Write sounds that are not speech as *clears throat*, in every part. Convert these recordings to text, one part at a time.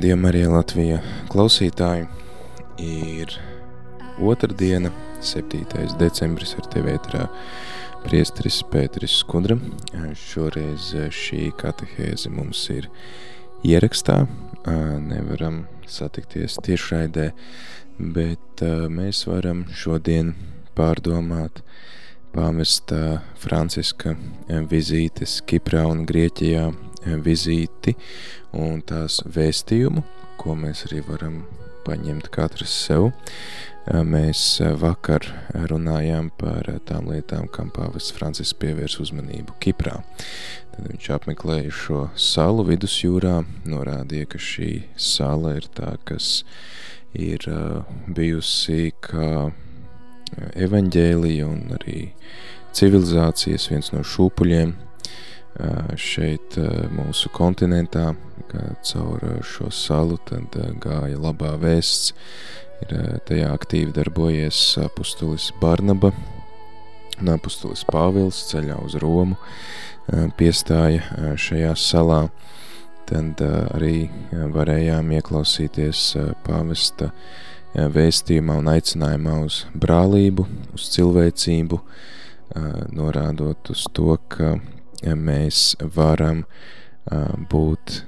Radījuma arī Latvija klausītāji ir otrdiena, 7. decembris ar tevi ētrā priestris Pēteris Skudra. Šoreiz šī katehēze mums ir ierakstā, nevaram satikties tiešraidē, bet mēs varam šodien pārdomāt pāvesta Franciska vizītes Kiprā un Grieķijā vizīti un tās vēstījumu, ko mēs arī varam paņemt katrs sev. Mēs vakar runājām par tām lietām, kam pāvests Francis pievērs uzmanību Kiprā. Tad viņš apmeklēja šo salu vidusjūrā, norādīja, ka šī sala ir tā, kas ir bijusi kā evaņģēlija un arī civilizācijas viens no šūpuļiem – šeit mūsu kontinentā, kā caur šo salu tad gāja labā vēsts, ir tajā aktīvi darbojies apustulis Barnaba. Un apustulis Pāvils ceļā uz Romu, piestāja šajā salā, tad arī varējām ieklausīties pāvesta vēstījumā un aicinājumā uz brālību, uz cilvēcību, norādot uz to, ka mēs varam būt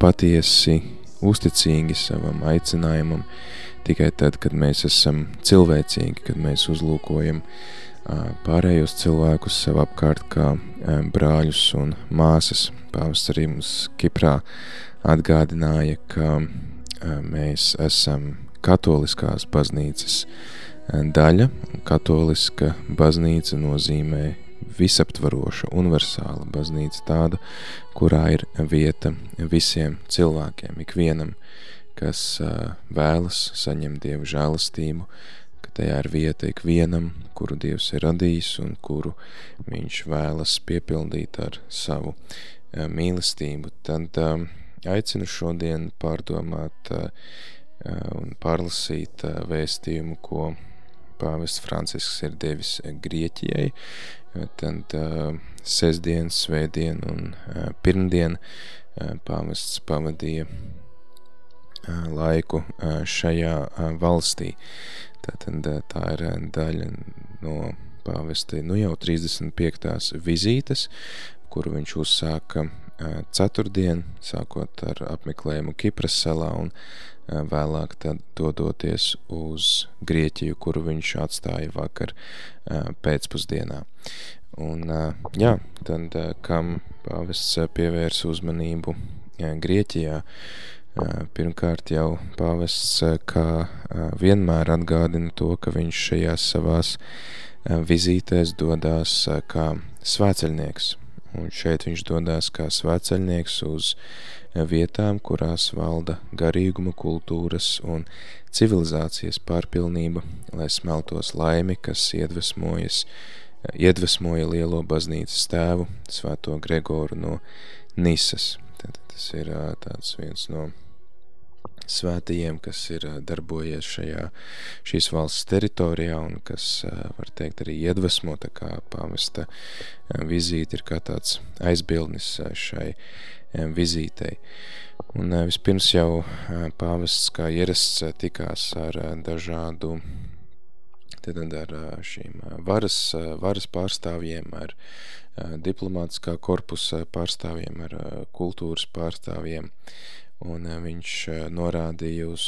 patiesi uzticīgi savam aicinājumam tikai tad, kad mēs esam cilvēcīgi, kad mēs uzlūkojam pārējos cilvēkus sev apkārt kā brāļus un māsas. Pāvests arī mums Kiprā atgādināja, ka mēs esam katoliskās baznīcas daļa. Katoliska baznīca nozīmē visaptvaroša, universāla baznīca tāda, kurā ir vieta visiem cilvēkiem, ikvienam, kas vēlas saņemt Dievu žēlastību, ka tajā ir vieta ikvienam, kuru Dievs ir radījis un kuru viņš vēlas piepildīt ar savu mīlestību, tad aicinu šodien pārdomāt un pārlasīt vēstījumu, ko pāvests Francisks ir devis Grieķijai, tad uh, sestdien, svētdien un uh, pirmdien uh, pāvests pavadīja uh, laiku uh, šajā uh, valstī. Tātad uh, tā ir uh, daļa no pāvesta nu jau 35. vizītes, kuru viņš uzsāka uh, ceturtdien, sākot ar apmeklējumu Kipras salā un uh, vēlāk tad dodoties uz Grieķiju, kuru viņš atstāja vakar pēcpusdienā. Un, jā, tad kam pāvests pievērs uzmanību Grieķijā, pirmkārt jau pāvests kā vienmēr atgādina to, ka viņš šajās savās vizītēs dodās kā svēceļnieks. Un šeit viņš dodās kā svēceļnieks uz vietām, kurās valda garīguma kultūras un civilizācijas pārpilnība, lai smeltos laimi, kas iedvesmojas, iedvesmoja lielo baznīcas tēvu, svēto Gregoru no Nisas. Tad tas ir tāds viens no svētajiem, kas ir darbojies šajā, šīs valsts teritorijā un kas, var teikt, arī iedvesmo, tā kā pāvesta vizīte ir kā tāds aizbildnis šai vizītei. Un vispirms jau pāvests kā ierasts tikās ar dažādu tad ar šīm varas, varas pārstāvjiem, ar diplomātiskā korpusa pārstāvjiem, ar kultūras pārstāvjiem, un viņš norādīja uz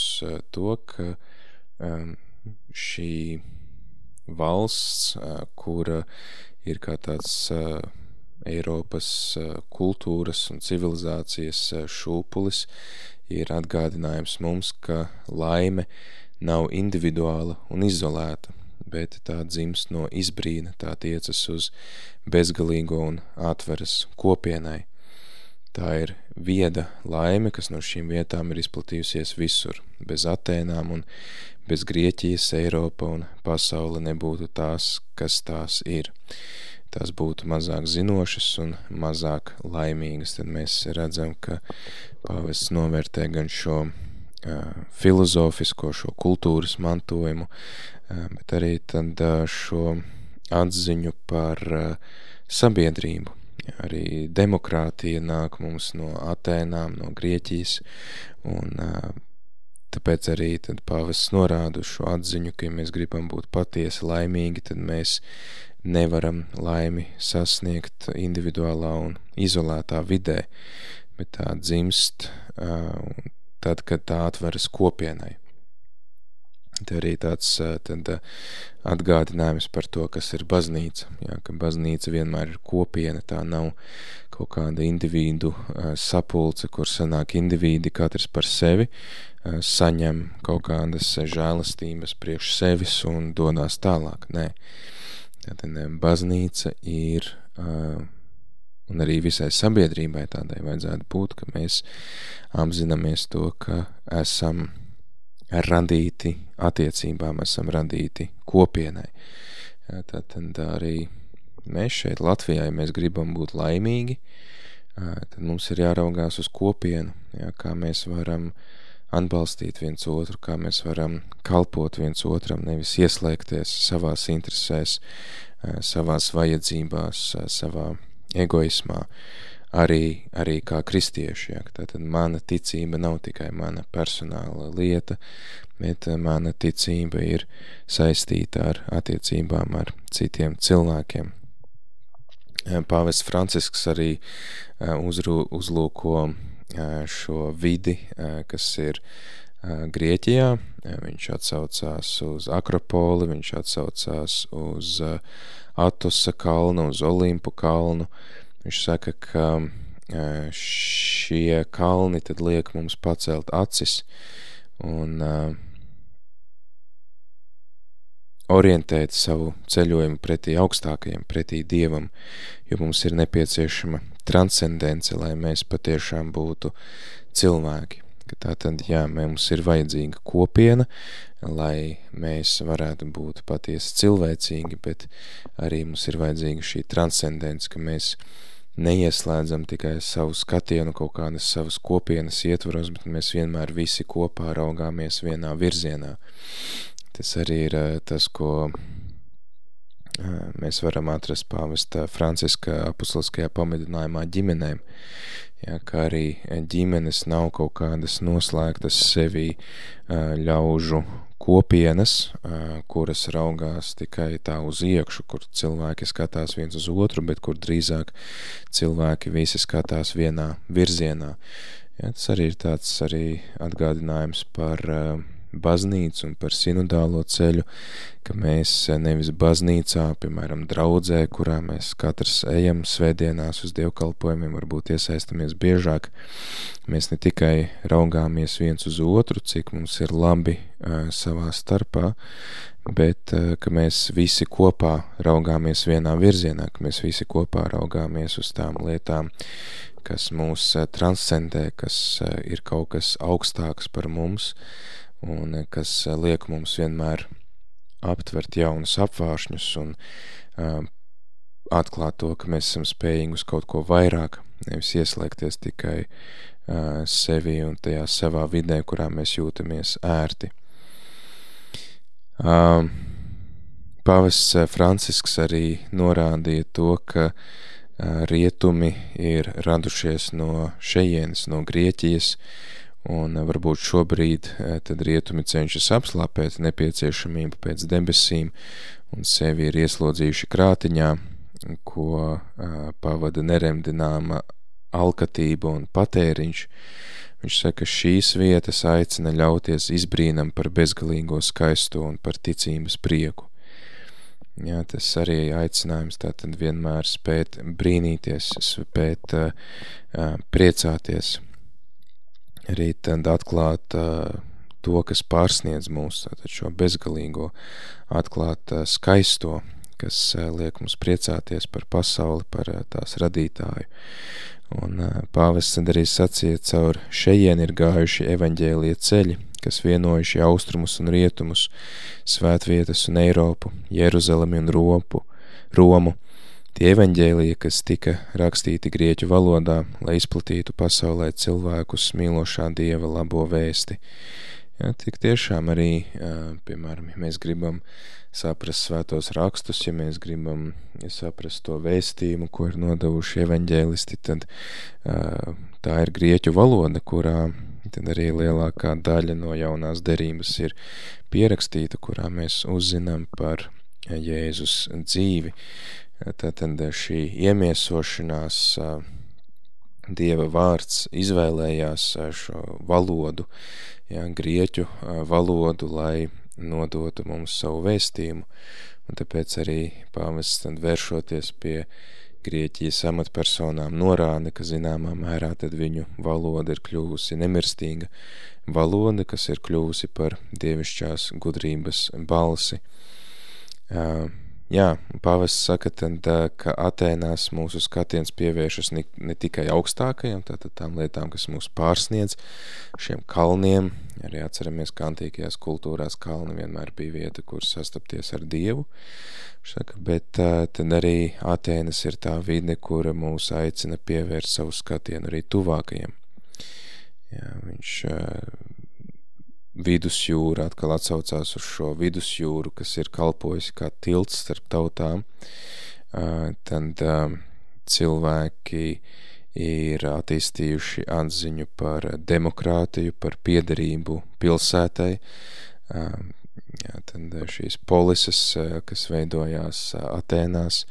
to, ka šī valsts, kura ir kā tāds Eiropas kultūras un civilizācijas šūpulis ir atgādinājums mums, ka laime nav individuāla un izolēta, bet tā dzimst no izbrīna, tā tiecas uz bezgalīgo un atveras kopienai. Tā ir vieda laime, kas no šīm vietām ir izplatījusies visur. Bez Atēnām un bez Grieķijas Eiropa un pasaule nebūtu tās, kas tās ir. Tās būtu mazāk zinošas un mazāk laimīgas. Tad mēs redzam, ka pāvests novērtē gan šo uh, filozofisko, šo kultūras mantojumu, uh, bet arī tad uh, šo atziņu par uh, sabiedrību, Arī demokrātija nāk mums no Atēnām, no Grieķijas, un tāpēc arī pāvests norāda uz šo atziņu, ka ja mēs gribam būt patiesi laimīgi, tad mēs nevaram laimi sasniegt individuālā un izolētā vidē, bet tā dzimst tad, kad tā atveras kopienai. Te arī tāds tad, atgādinājums par to, kas ir baznīca. Jā, ka baznīca vienmēr ir kopiena, tā nav kaut kāda individu sapulce, kur sanāk individi katrs par sevi, saņem kaut kādas žēlastības priekš sevis un dodās tālāk. Nē, tātad baznīca ir, un arī visai sabiedrībai tādai vajadzētu būt, ka mēs apzināmies to, ka esam radīti attiecībām, esam radīti kopienai. Tad arī mēs šeit Latvijā, ja mēs gribam būt laimīgi, tad mums ir jāraugās uz kopienu, jā, kā mēs varam atbalstīt viens otru, kā mēs varam kalpot viens otram, nevis ieslēgties savās interesēs, savās vajadzībās, savā egoismā arī, arī kā kristieši. Ja? Tātad mana ticība nav tikai mana personāla lieta, bet eh, mana ticība ir saistīta ar attiecībām ar citiem cilvēkiem. Eh, Pāvests Francisks arī eh, uzru, uzlūko šo vidi, kas ir Grieķijā. Viņš atsaucās uz Akropoli, viņš atsaucās uz Atosa kalnu, uz Olimpu kalnu, Viņš saka, ka šie kalni tad liek mums pacelt acis un orientēt savu ceļojumu pretī augstākajam, pretī Dievam, jo mums ir nepieciešama transcendence, lai mēs patiešām būtu cilvēki. Ka tā tad, jā, mums ir vajadzīga kopiena, lai mēs varētu būt patiesi cilvēcīgi, bet arī mums ir vajadzīga šī transcendence, ka mēs neieslēdzam tikai savu skatienu kaut kādas savas kopienas ietvaros, bet mēs vienmēr visi kopā raugāmies vienā virzienā. Tas arī ir eh, tas, ko eh, mēs varam atrast pāvesta Franciska apustuliskajā pamedinājumā ģimenēm, ja, kā arī ģimenes nav kaut kādas noslēgtas sevī eh, ļaužu kopienas, kuras raugās tikai tā uz iekšu, kur cilvēki skatās viens uz otru, bet kur drīzāk cilvēki visi skatās vienā virzienā. Ja, tas arī ir tāds arī atgādinājums par uh, baznīcu un par sinodālo ceļu, ka mēs nevis baznīcā, piemēram, draudzē, kurā mēs katrs ejam svētdienās uz dievkalpojumiem, varbūt iesaistamies biežāk, mēs ne tikai raugāmies viens uz otru, cik mums ir labi uh, savā starpā, bet uh, ka mēs visi kopā raugāmies vienā virzienā, ka mēs visi kopā raugāmies uz tām lietām, kas mūs transcendē, kas ir kaut kas augstāks par mums, un kas eh, liek mums vienmēr aptvert jaunus apvāršņus un uh, atklāt to, ka mēs esam spējīgi uz kaut ko vairāk, nevis ieslēgties tikai uh, sevi un tajā savā vidē, kurā mēs jūtamies ērti. Uh, Pavests Francisks arī norādīja to, ka rietumi ir radušies no šejienes, no Grieķijas, Un eh, varbūt šobrīd eh, tad rietumi cenšas apslāpēt nepieciešamību pēc debesīm un sevi ir ieslodzījuši krātiņā, ko uh, pavada neremdināma alkatība un patēriņš. Viņš saka, šīs vietas aicina ļauties izbrīnam par bezgalīgo skaisto un par ticības prieku. Jā, tas arī aicinājums tātad vienmēr spēt brīnīties, spēt uh, priecāties arī tad atklāt uh, to, kas pārsniedz mūs, tātad šo bezgalīgo, atklāt uh, skaisto, kas uh, liek mums priecāties par pasauli, par uh, tās radītāju. Un pāvests tad arī sacīja, caur šejien ir gājuši evaņģēlie ceļi, kas vienojuši austrumus un rietumus, svētvietas un Eiropu, Jeruzalemi un Ropu, Romu. Tie evaņģēlija, kas tika rakstīti grieķu valodā, lai izplatītu pasaulē cilvēkus mīlošā Dieva labo vēsti. Ja, tik tiešām arī, piemēram, ja mēs gribam saprast svētos rakstus, ja mēs gribam ja saprast to vēstījumu, ko ir nodevuši evaņģēlisti, tad tā ir grieķu valoda, kurā tad arī lielākā daļa no jaunās derības ir pierakstīta, kurā mēs uzzinām par Jēzus dzīvi. Tātad šī iemiesošanās Dieva vārds izvēlējās šo valodu, ja, grieķu valodu, lai nodotu mums savu vēstījumu, un tāpēc arī pāvests tad vēršoties pie Grieķijas amatpersonām norāda, ka zināmā mērā tad viņu valoda ir kļuvusi nemirstīga valoda, kas ir kļuvusi par dievišķās gudrības balsi. Uh, Jā, pavests saka, tad, ka Atēnās mūsu skatiens pievēršas ne, ne tikai augstākajam, tātad tām lietām, kas mūs pārsniedz, šiem kalniem, arī atceramies, ka antīkajās kultūrās kalni vienmēr bija vieta, kur sastapties ar Dievu, saka, bet tad arī Atēnas ir tā vide, kura mūs aicina pievērst savu skatienu arī tuvākajam. Jā, viņš vidusjūra atkal atsaucās uz šo vidusjūru, kas ir kalpojusi kā tilts starp tautām, tad cilvēki ir attīstījuši atziņu par demokrātiju, par piederību pilsētai, jā, tad šīs polises, kas veidojās Atēnās,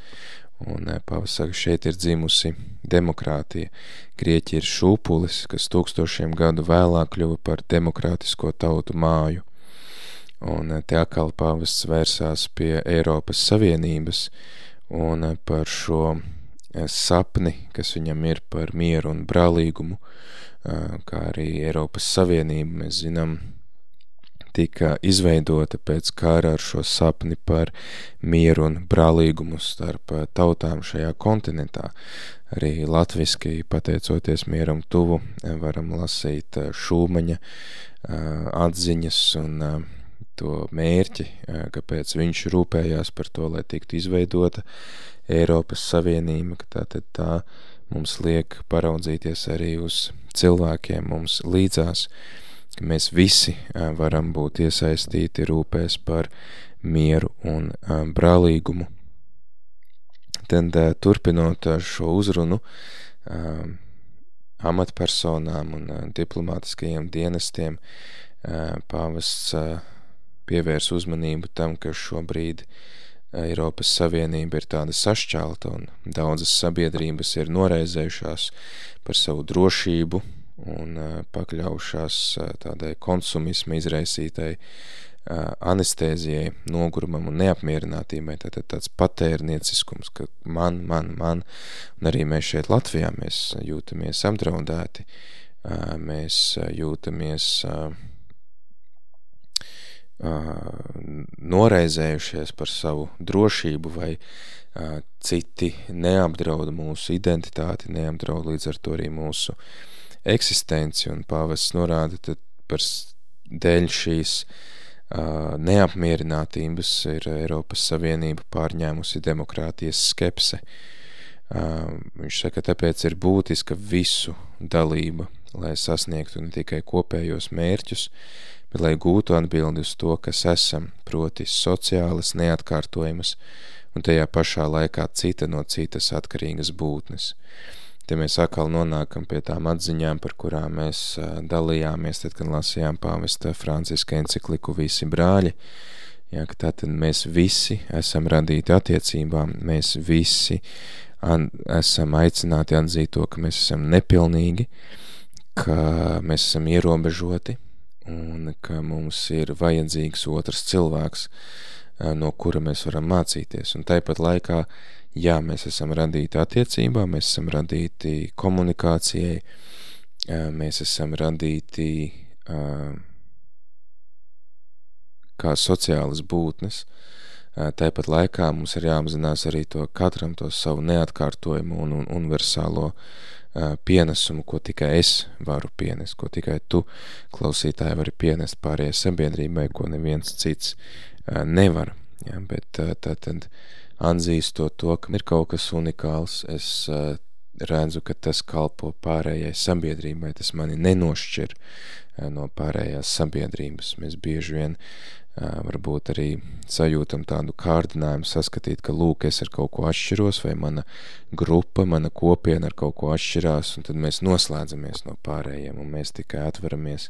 Un eh, Pāvils saka, šeit ir dzimusi demokrātija. Grieķi ir šūpulis, kas tūkstošiem gadu vēlāk kļuva par demokrātisko tautu māju. Un eh, te atkal pāvests vērsās pie Eiropas Savienības un eh, par šo sapni, kas viņam ir par mieru un brālīgumu, kā arī Eiropas Savienība, mēs zinām, tika izveidota pēc kara ar šo sapni par mieru un brālīgumu starp eh, tautām šajā kontinentā. Arī latviski, pateicoties mieram tuvu, eh, varam lasīt eh, šūmaņa atziņas un to mērķi, kāpēc viņš rūpējās par to, lai tiktu izveidota Eiropas Savienība, ka tātad tā mums liek paraudzīties arī uz cilvēkiem mums līdzās, ka mēs visi varam būt iesaistīti rūpēs par mieru un brālīgumu. Tad turpinot šo uzrunu amatpersonām un diplomātiskajiem dienestiem, pāvests pievērs uzmanību tam, ka šobrīd Eiropas Savienība ir tāda sašķelta un daudzas sabiedrības ir noraizējušās par savu drošību, un pakļaušās tādai konsumisma izraisītai anestēzijai, nogurumam un neapmierinātībai, tātad tāds patērnieciskums, ka man, man, man, un arī mēs šeit Latvijā mēs jūtamies apdraudēti, mēs jūtamies noraizējušies par savu drošību vai citi neapdrauda mūsu identitāti, neapdrauda līdz ar to arī mūsu uh, eksistenci, un pāvests norāda, par dēļ šīs uh, neapmierinātības ir Eiropas Savienība pārņēmusi demokrātijas skepse. Uh, viņš saka, tāpēc ir būtiska visu dalība, lai sasniegtu ne tikai kopējos mērķus, bet lai gūtu atbildi uz to, kas esam, proti sociālas, neatkārtojamas un tajā pašā laikā cita no citas atkarīgas būtnes. Uh, Te mēs atkal nonākam pie tām atziņām, par kurām mēs dalījāmies, tad, kad lasījām pāvesta Franciska encikliku visi brāļi, ja, ka tātad mēs visi esam radīti attiecībām, mēs visi an, esam aicināti atzīt to, ka mēs esam nepilnīgi, ka mēs esam ierobežoti un ka mums ir vajadzīgs otrs cilvēks, no kura mēs varam mācīties. Un tāpat laikā jā, mēs esam radīti attiecībām, mēs esam radīti komunikācijai, mēs esam radīti kā sociālas būtnes. Tāpat laikā mums ir jāapzinās arī to katram to savu neatkārtojumu un, un universālo pienesumu, ko tikai es varu pienest, ko tikai tu, klausītāji, vari pienest pārējai sabiedrībai, ko neviens cits nevar. Ja, bet tā tad atzīstot to, ka ir kaut kas unikāls, es redzu, ka tas kalpo pārējai sabiedrībai, tas mani nenošķir no pārējās sabiedrības. Mēs bieži vien varbūt arī sajūtam tādu kārdinājumu saskatīt, ka lūk, es ar kaut ko atšķiros, vai mana grupa, mana kopiena ar kaut ko atšķirās, un tad mēs noslēdzamies no pārējiem, un mēs tikai atveramies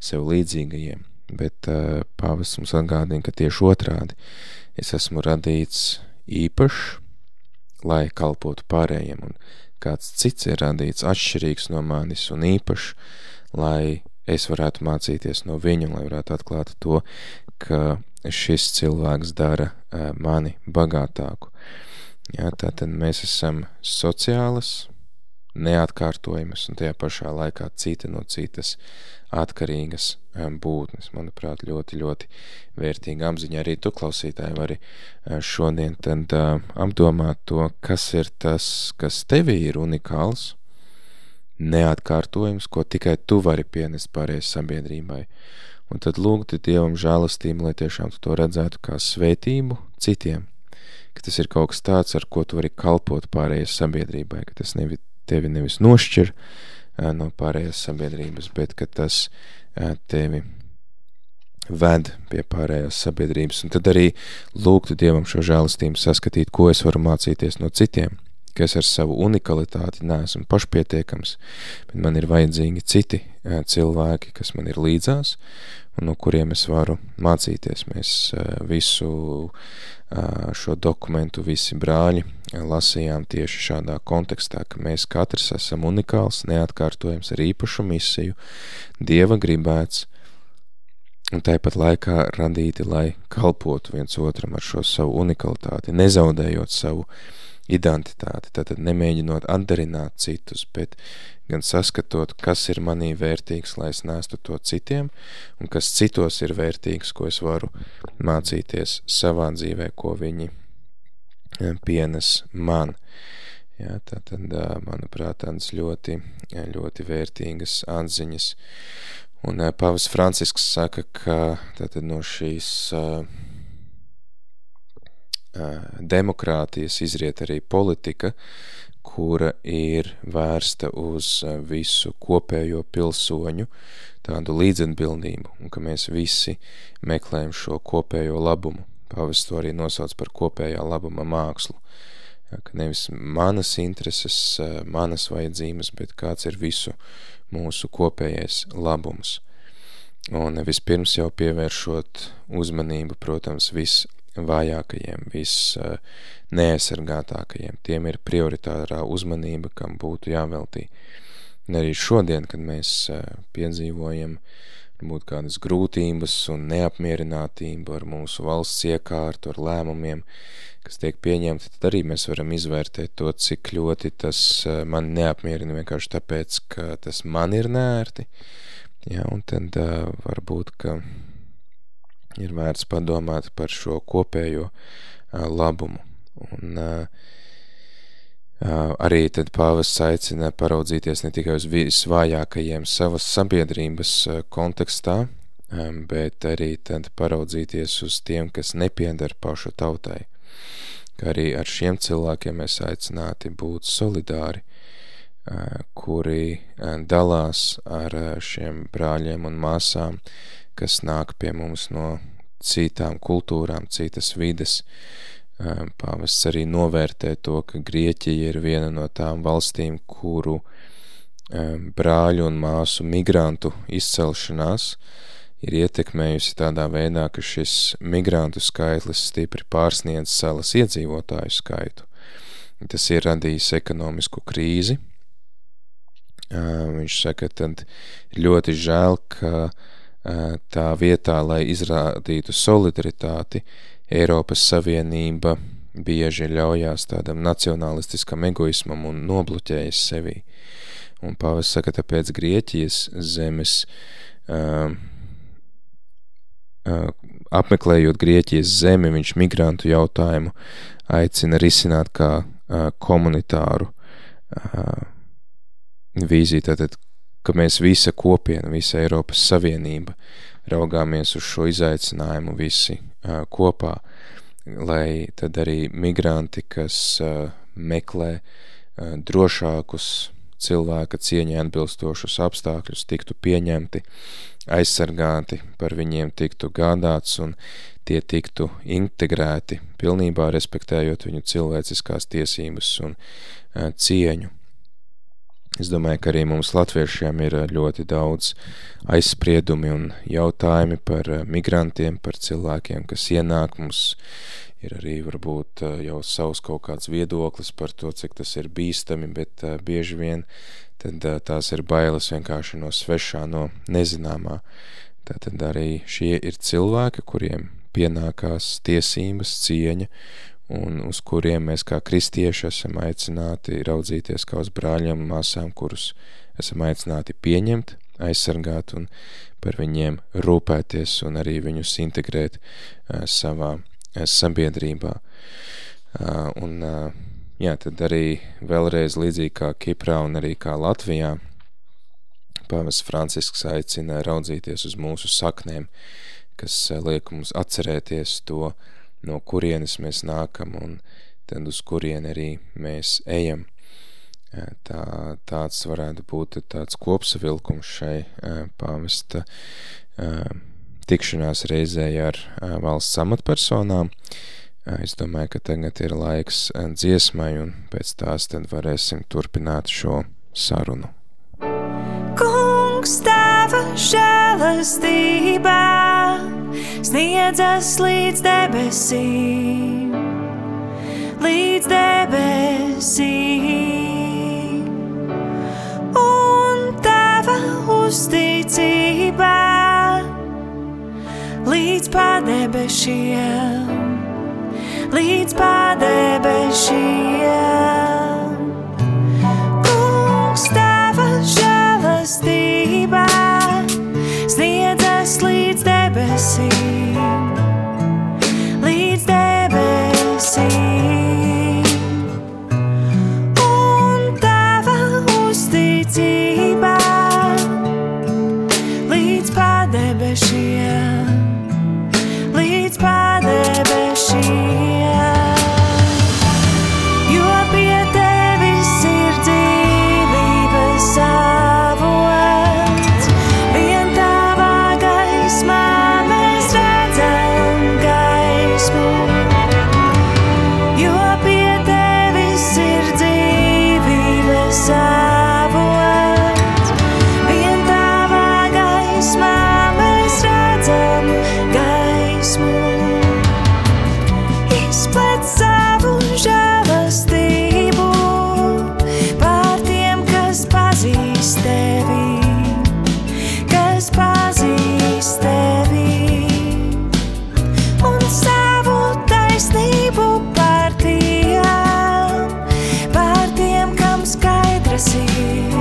sev līdzīgajiem. Bet uh, pāvis mums atgādina, ka tieši otrādi es esmu radīts īpašs, lai kalpotu pārējiem, un kāds cits ir radīts atšķirīgs no manis un īpašs, lai es varētu mācīties no viņa, lai varētu atklāt to, ka šis cilvēks dara mani bagātāku. Jā, tātad mēs esam sociālas, neatkārtojamas un tajā pašā laikā cita no citas atkarīgas būtnes. Manuprāt, ļoti, ļoti vērtīga apziņa. Arī tu, klausītāji, vari šodien tad apdomāt to, kas ir tas, kas tevī ir unikāls, neatkārtojums, ko tikai tu vari pienest pārējai sabiedrībai. Un tad lūgti Dievam žēlastību, lai tiešām tu to redzētu kā svētību citiem, ka tas ir kaut kas tāds, ar ko tu vari kalpot pārējai sabiedrībai, ka tas nevi, tevi nevis nošķir no pārējās sabiedrības, bet ka tas tevi ved pie pārējās sabiedrības, un tad arī lūgtu Dievam šo žēlastību saskatīt, ko es varu mācīties no citiem, ka es ar savu unikalitāti neesmu pašpietiekams, bet man ir vajadzīgi citi cilvēki, kas man ir līdzās, un no kuriem es varu mācīties. Mēs visu šo dokumentu, visi brāļi lasījām tieši šādā kontekstā, ka mēs katrs esam unikāls, neatkārtojams ar īpašu misiju, Dieva gribēts, un tāpat laikā radīti, lai kalpotu viens otram ar šo savu unikalitāti, nezaudējot savu identitāti, tātad nemēģinot atdarināt citus, bet gan saskatot, kas ir manī vērtīgs, lai es nestu to citiem, un kas citos ir vērtīgs, ko es varu mācīties savā dzīvē, ko viņi pienes man. Jā, tā tad, manuprāt, tādas ļoti, ļoti vērtīgas atziņas. Un pavas Francisks saka, ka tātad no šīs uh, demokrātijas izriet arī politika, kura ir vērsta uz visu kopējo pilsoņu tādu līdzatbildību, un ka mēs visi meklējam šo kopējo labumu. Pāvis to arī nosauc par kopējā labuma mākslu. Ka nevis manas intereses, manas vajadzības, bet kāds ir visu mūsu kopējais labums. Un vispirms jau pievēršot uzmanību, protams, viss vājākajiem, viss neaizsargātākajiem. Tiem ir prioritārā uzmanība, kam būtu jāveltī. Un arī šodien, kad mēs piedzīvojam uh, būt kādas grūtības un neapmierinātība ar mūsu valsts iekārtu, ar lēmumiem, kas tiek pieņemti, tad arī mēs varam izvērtēt to, cik ļoti tas eh, man neapmierina vienkārši tāpēc, ka tas man ir nērti. Ja, un tad varbūt, ka ir vērts padomāt par šo kopējo labumu. Un Arī tad pāvests aicina paraudzīties ne tikai uz visvājākajiem savas sabiedrības kontekstā, bet arī tad paraudzīties uz tiem, kas nepiedara pašu tautai. Kā arī ar šiem cilvēkiem mēs aicināti būt solidāri, kuri dalās ar šiem brāļiem un māsām, kas nāk pie mums no citām kultūrām, citas vides, Pāvests arī novērtē to, ka Grieķija ir viena no tām valstīm, kuru brāļu un māsu migrantu izcelšanās ir ietekmējusi tādā veidā, ka šis migrantu skaitlis stipri pārsniedz salas iedzīvotāju skaitu. Tas ir radījis ekonomisku krīzi. Viņš saka, tad ļoti žēl, ka tā vietā, lai izrādītu solidaritāti, Eiropas Savienība bieži ļaujās tādam nacionalistiskam egoismam un nobloķējas sevī. Un pāvis saka, tāpēc Grieķijas zemes, uh, uh, apmeklējot Grieķijas zemi, viņš migrantu jautājumu aicina risināt kā uh, komunitāru uh, vīzija, tātad, ka mēs visa kopiena, visa Eiropas Savienība raugāmies uz šo izaicinājumu visi uh, kopā, lai tad arī migranti, kas uh, meklē uh, drošākus cilvēka cieņai atbilstošus apstākļus, tiktu pieņemti, aizsargāti, par viņiem tiktu gādāts un tie tiktu integrēti, pilnībā respektējot viņu cilvēciskās tiesības un uh, cieņu. Es domāju, ka arī mums latviešiem ir ļoti daudz aizspriedumi un jautājumi par migrantiem, par cilvēkiem, kas ienāk. Mums ir arī varbūt jau savs kaut kāds viedoklis par to, cik tas ir bīstami, bet bieži vien tad tās ir bailes vienkārši no svešā, no nezināmā. Tātad arī šie ir cilvēki, kuriem pienākās tiesības, cieņa un uz kuriem mēs kā kristieši esam aicināti raudzīties kā uz brāļiem un māsām, kurus esam aicināti pieņemt, aizsargāt un par viņiem rūpēties un arī viņus integrēt uh, savā uh, sabiedrībā. Uh, un, jā, tad arī vēlreiz līdzīgi kā Kiprā un arī kā Latvijā, pavas Francisks aicina raudzīties uz mūsu saknēm, kas liek mums atcerēties to, uh, no kurienes mēs nākam un tad uz kurien arī mēs ejam. Tā, tāds varētu būt tāds kopsavilkums šai pāvesta tikšanās reizē ar valsts amatpersonām. Es domāju, ka tagad ir laiks dziesmai un pēc tās tad varēsim turpināt šo sarunu. Kungs, tava žēlastībā sniedzas līdz debesīm, līdz debesīm. Un tava uzticība līdz padebešiem, līdz padebešiem. I crecer.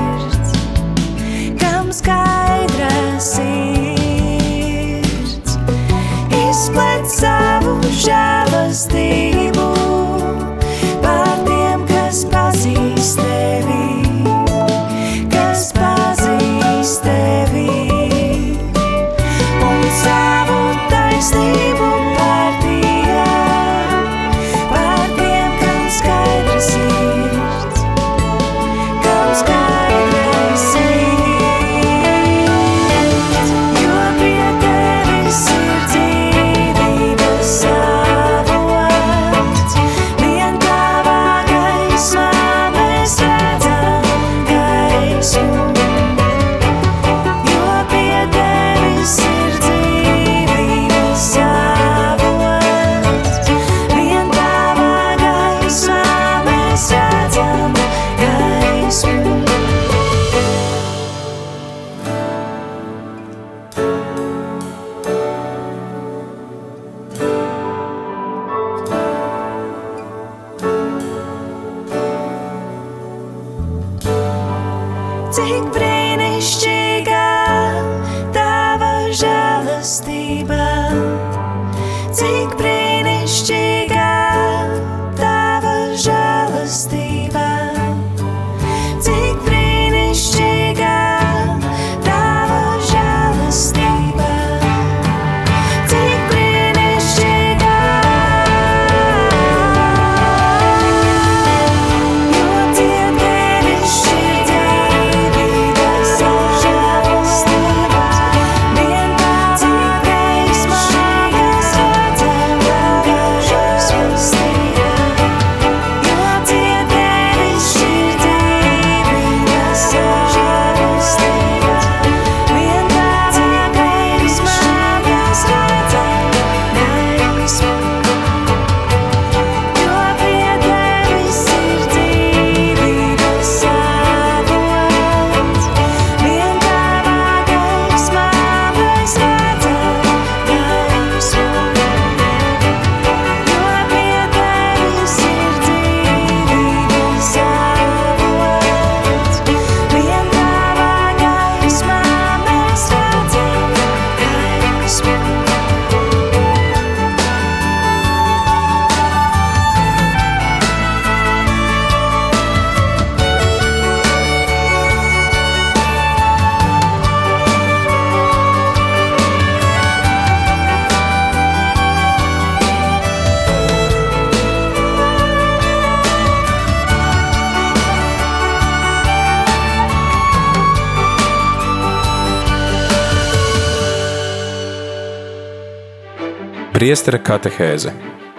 Priestera katehēze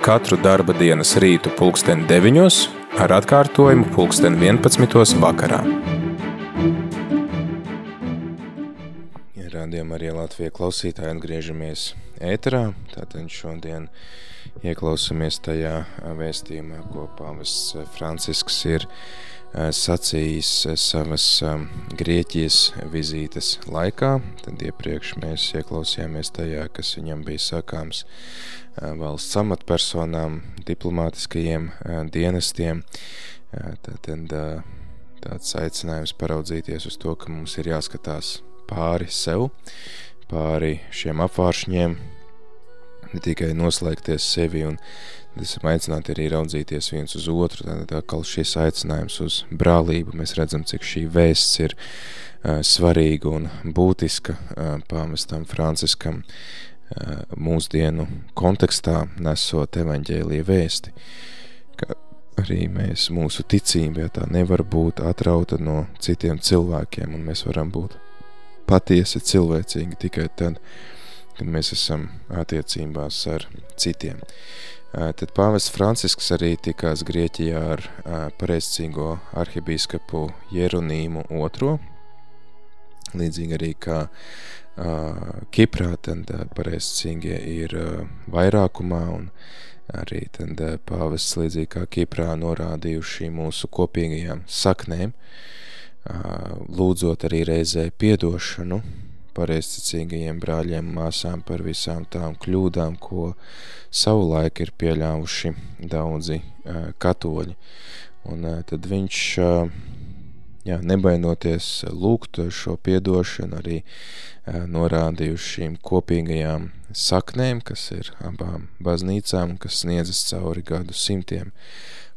katru darba dienas rītu pulksten 9 ar atkārtojumu pulksten 11 vakarā. Rādījumā arī Latvija klausītāji atgriežamies ēterā, tātad šodien ieklausamies tajā vēstījumā, ko pāvests Francisks ir sacījis savas Grieķijas vizītes laikā, tad iepriekš mēs ieklausījāmies tajā, kas viņam bija sakāms valsts amatpersonām, diplomātiskajiem dienestiem, tad tāds aicinājums paraudzīties uz to, ka mums ir jāskatās pāri sev, pāri šiem apvāršņiem, ne tikai noslēgties sevi un esam aicināti arī raudzīties viens uz otru, tad atkal šis aicinājums uz brālību, mēs redzam, cik šī vēsts ir uh, svarīga un būtiska uh, pāvestam Franciskam uh, mūsdienu kontekstā nesot evaņģēlija vēsti, ka arī mēs, mūsu ticība, ja tā nevar būt atrauta no citiem cilvēkiem, un mēs varam būt patiesi cilvēcīgi tikai tad, kad mēs esam attiecībās ar citiem. Tad pāvests Francisks arī tikās Grieķijā ar pareizcīgo arhibīskapu Jeronīmu II, līdzīgi arī kā Kiprā, tad pareizcīgie ir vairākumā un arī tad pāvests līdzīgi kā Kiprā norādījuši mūsu kopīgajām saknēm, lūdzot arī reizē piedošanu pareizticīgajiem brāļiem māsām par visām tām kļūdām, ko savulaik ir pieļāvuši daudzi katoļi. Un tad viņš, jā, nebainoties lūgt šo piedošanu, arī norādījuši šīm kopīgajām saknēm, kas ir abām baznīcām, kas sniedzas cauri gadu simtiem.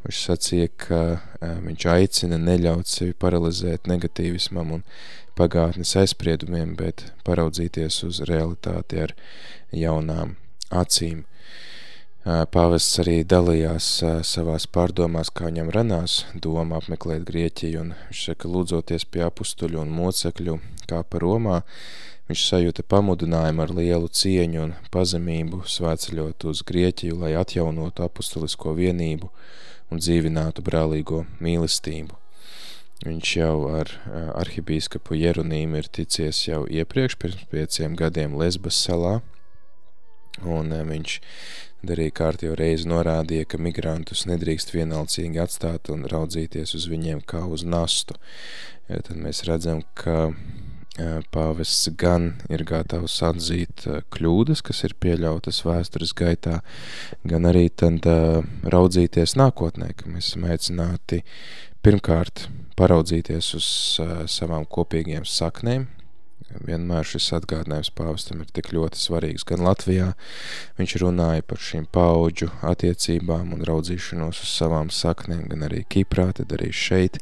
Viņš sacīja, ka viņš aicina neļaut sevi paralizēt negatīvismam un pagātnes aizspriedumiem, bet paraudzīties uz realitāti ar jaunām acīm. Pāvests arī dalījās savās pārdomās, kā viņam ranās doma apmeklēt Grieķiju, un viņš saka, lūdzoties pie apustuļu un mocekļu, kā pa Romā, viņš sajūta pamudinājumu ar lielu cieņu un pazemību svētceļot uz Grieķiju, lai atjaunotu apustulisko vienību un dzīvinātu brālīgo mīlestību. Viņš jau ar arhibīskapu Jeronīmu ir ticies jau iepriekš, pirms pieciem gadiem Lesbas salā, un viņš arī kārtīgi reizi norādīja, ka migrantus nedrīkst vienalcīgi atstāt un raudzīties uz viņiem kā uz nastu. Ja tad mēs redzam, ka pāvests gan ir gatavs atzīt kļūdas, kas ir pieļautas vēstures gaitā, gan arī tad raudzīties nākotnē, ka mēs esam aicināti pirmkārt paraudzīties uz savām kopīgiem saknēm, vienmēr šis atgādinājums pāvestam ir tik ļoti svarīgs. Gan Latvijā viņš runāja par šīm paudžu attiecībām un raudzīšanos uz savām saknēm, gan arī Kiprā, tad arī šeit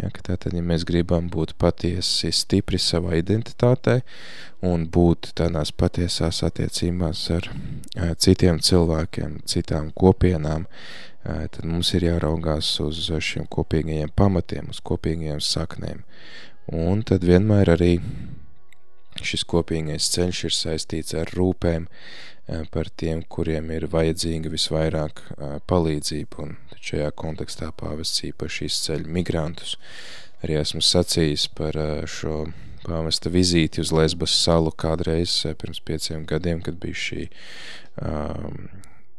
Ja, tātad, ja mēs gribam būt patiesi stipri savā identitātē un būt tādās patiesās attiecībās ar citiem cilvēkiem, citām kopienām, tad mums ir jāraugās uz šiem kopīgajiem pamatiem, uz kopīgajiem saknēm. Un tad vienmēr arī šis kopīgais ceļš ir saistīts ar rūpēm par tiem, kuriem ir vajadzīga visvairāk palīdzība, un šajā kontekstā pāvests īpaši izceļ migrantus. Arī esmu sacījis par šo pāvesta vizīti uz Lesbas salu kādreiz pirms pieciem gadiem, kad bija šī um,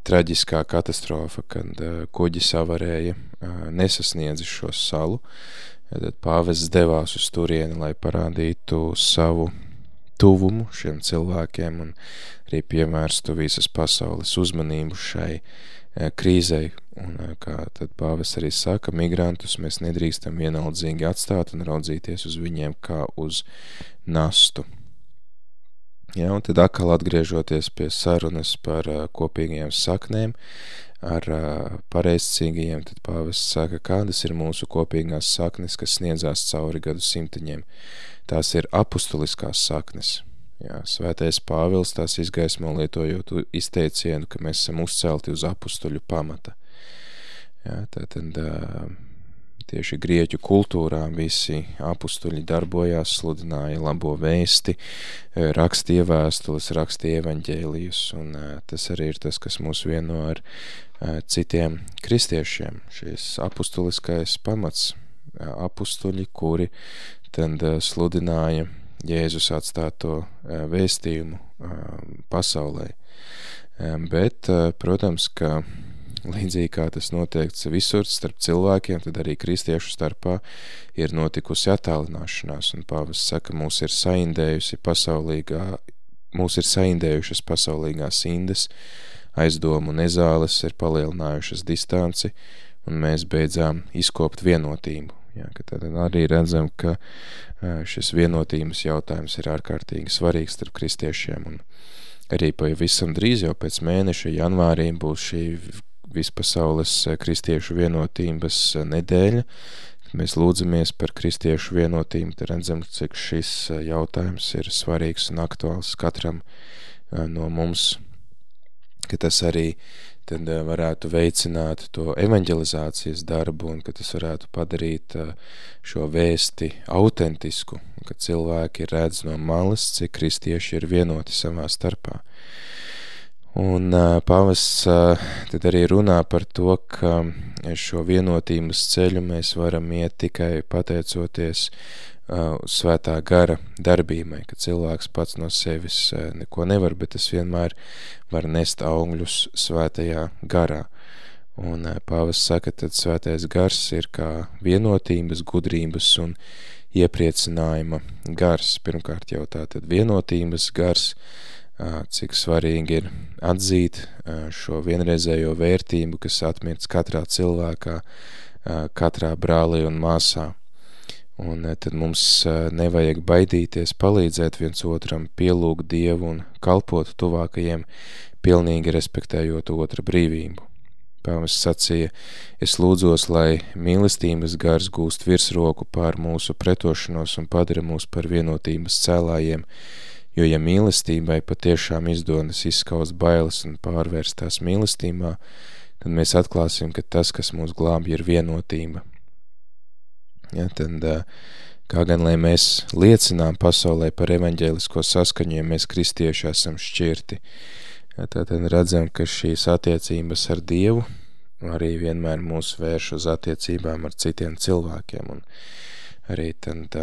traģiskā katastrofa, kad uh, kuģi savarēja uh, nesasniedzi šo salu. Tad pāvests devās uz turieni, lai parādītu savu tuvumu šiem cilvēkiem un arī piemērstu visas pasaules uzmanību šai eh, krīzei. Un eh, kā tad pāvis arī saka, migrantus mēs nedrīkstam vienaldzīgi atstāt un raudzīties uz viņiem kā uz nastu. Ja, un tad atkal atgriežoties pie sarunas par uh, kopīgajām saknēm ar uh, pareizcīgajiem, tad pāvests saka, kādas ir mūsu kopīgās saknes, kas sniedzās cauri gadu simtiņiem. Tās ir apustuliskās saknes. Jā, svētais Pāvils tās izgaismo lietojot izteicienu, ka mēs esam uzcelti uz apustuļu pamata. Jā, tātad tieši grieķu kultūrā visi apustuļi darbojās, sludināja labo vēsti, rakstīja vēstules, rakstīja evaņģēlijus, un tas arī ir tas, kas mūs vieno ar citiem kristiešiem, šis apustuliskais pamats, apustuļi, kuri tad sludināja Jēzus atstāto vēstījumu pasaulē. Bet, protams, ka līdzīgi kā tas notiekts visur starp cilvēkiem, tad arī kristiešu starpā ir notikusi attālināšanās, un pāvis saka, mūs ir saindējusi pasaulīgā, mūs ir saindējušas pasaulīgās indes, aizdomu nezāles ir palielinājušas distanci, un mēs beidzām izkopt vienotību. Jā, tad arī redzam, ka šis vienotības jautājums ir ārkārtīgi svarīgs starp kristiešiem, un arī pavisam drīz jau pēc mēneša janvārī būs šī vispasaules kristiešu vienotības nedēļa, mēs lūdzamies par kristiešu vienotību, tad redzam, cik šis jautājums ir svarīgs un aktuāls katram no mums, ka tas arī tad eh, varētu veicināt to evanģelizācijas darbu un ka tas varētu padarīt eh, šo vēsti autentisku, ka cilvēki redz no malas, cik kristieši ir vienoti savā starpā. Un eh, pavests tad arī runā par to, ka šo vienotības ceļu mēs varam iet tikai pateicoties svētā gara darbībai, ka cilvēks pats no sevis uh, neko nevar, bet tas vienmēr var nest augļus svētajā garā. Un uh, pāvis saka, tad svētais gars ir kā vienotības, gudrības un iepriecinājuma gars. Pirmkārt jau tā tad vienotības gars, uh, cik svarīgi ir atzīt uh, šo vienreizējo vērtību, kas atmirts katrā cilvēkā, uh, katrā brālī un māsā Un eh, tad mums eh, nevajag baidīties palīdzēt viens otram, pielūgt Dievu un kalpot tuvākajiem, pilnīgi respektējot otra brīvību. Pāvis sacīja, es lūdzos, lai mīlestības gars gūst virsroku pār mūsu pretošanos un padara mūs par vienotības cēlājiem, jo ja mīlestībai patiešām izdodas izskaust bailes un pārvērst tās mīlestībā, tad mēs atklāsim, ka tas, kas mūs glābj, ir vienotība, Ja, tad, kā gan, lai mēs liecinām pasaulē par evaņģēlisko saskaņu, ja mēs kristieši esam šķirti, ja, tad redzam, ka šīs attiecības ar Dievu arī vienmēr mūs vērš uz attiecībām ar citiem cilvēkiem, un arī tad,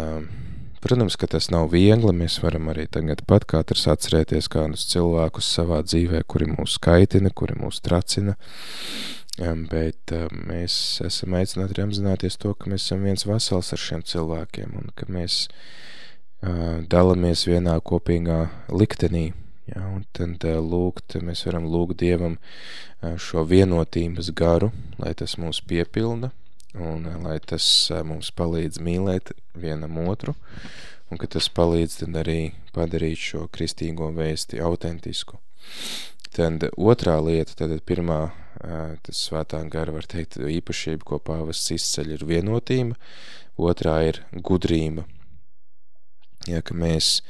protams, ka tas nav viegli, mēs varam arī tagad pat katrs atcerēties kādus cilvēkus savā dzīvē, kuri mūs skaitina, kuri mūs tracina, bet mēs esam aicināti arī apzināties to, ka mēs esam viens vesels ar šiem cilvēkiem un ka mēs dalamies vienā kopīgā liktenī, ja, un tad lūgt, mēs varam lūgt Dievam šo vienotības garu, lai tas mūs piepilda un lai tas mums palīdz mīlēt vienam otru, un ka tas palīdz tad arī padarīt šo kristīgo vēsti autentisku. Tad otrā lieta, tad pirmā tas svētā gara, var teikt, īpašība, ko pāvests izceļ, ir vienotība, otrā ir gudrība. Ja, ka mēs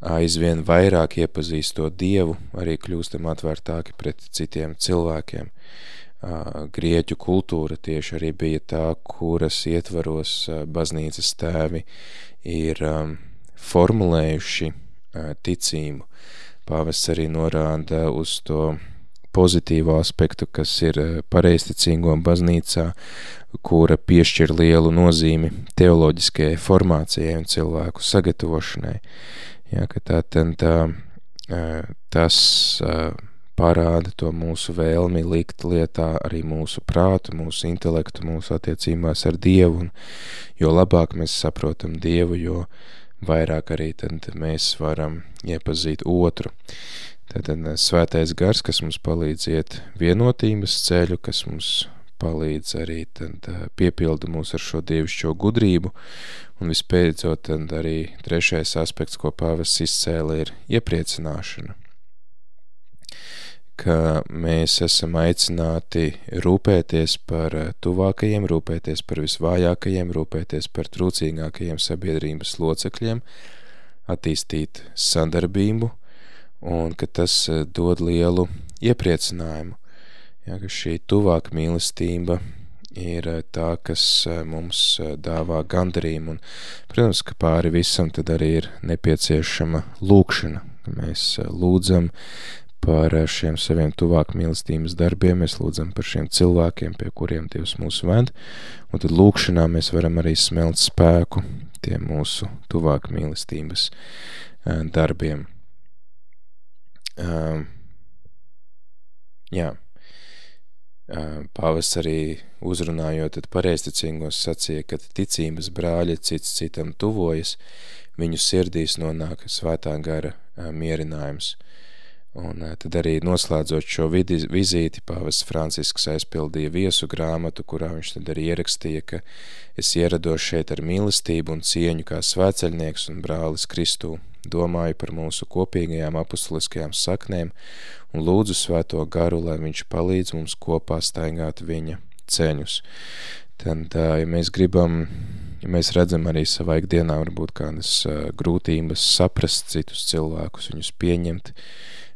aizvien vairāk iepazīstot Dievu, arī kļūstam atvērtāki pret citiem cilvēkiem. Grieķu kultūra tieši arī bija tā, kuras ietvaros baznīcas tēvi ir formulējuši ticību. Pāvests arī norāda uz to pozitīvo aspektu, kas ir eh, pareisticīgo baznīcā, kura piešķir lielu nozīmi teoloģiskajai formācijai un cilvēku sagatavošanai. Jā, ka tā, tā, tā, eh, tas eh, parāda to mūsu vēlmi likt lietā arī mūsu prātu, mūsu intelektu, mūsu attiecībās ar Dievu, un jo labāk mēs saprotam Dievu, jo vairāk arī tad mēs varam iepazīt otru. Tātad eh, svētais gars, kas mums palīdz iet vienotības ceļu, kas mums palīdz arī tad eh, piepilda mūs ar šo dievišķo gudrību, un vispēcot tad arī trešais aspekts, ko pāvests izcēla, ir iepriecināšana. Ka mēs esam aicināti rūpēties par eh, tuvākajiem, rūpēties par visvājākajiem, rūpēties par trūcīgākajiem sabiedrības locekļiem, attīstīt sadarbību, un ka tas eh, dod lielu iepriecinājumu, ja, ka šī tuvāka mīlestība ir tā, kas mums dāvā gandarījumu, un, protams, ka pāri visam tad arī ir nepieciešama lūkšana, mēs lūdzam par šiem saviem tuvāk mīlestības darbiem, mēs lūdzam par šiem cilvēkiem, pie kuriem Dievs mūs ved, un tad lūkšanā mēs varam arī smelt spēku tiem mūsu tuvāk mīlestības darbiem. Jā, Pāvests arī uzrunājot tad pareisticīgos sacīja, ka ticības brāļi cits citam tuvojas, viņu sirdīs nonāk svētā gara mierinājums – Un tad arī noslēdzot šo vizīti, pāvests Francisks aizpildīja viesu grāmatu, kurā viņš tad arī ierakstīja, ka es ierados šeit ar mīlestību un cieņu kā svēceļnieks un brālis Kristū, domāju par mūsu kopīgajām apustuliskajām saknēm un lūdzu svēto garu, lai viņš palīdz mums kopā staigāt viņa ceļus. Tad, ja mēs gribam, ja mēs redzam arī savā ikdienā varbūt kādas grūtības saprast citus cilvēkus, viņus pieņemt,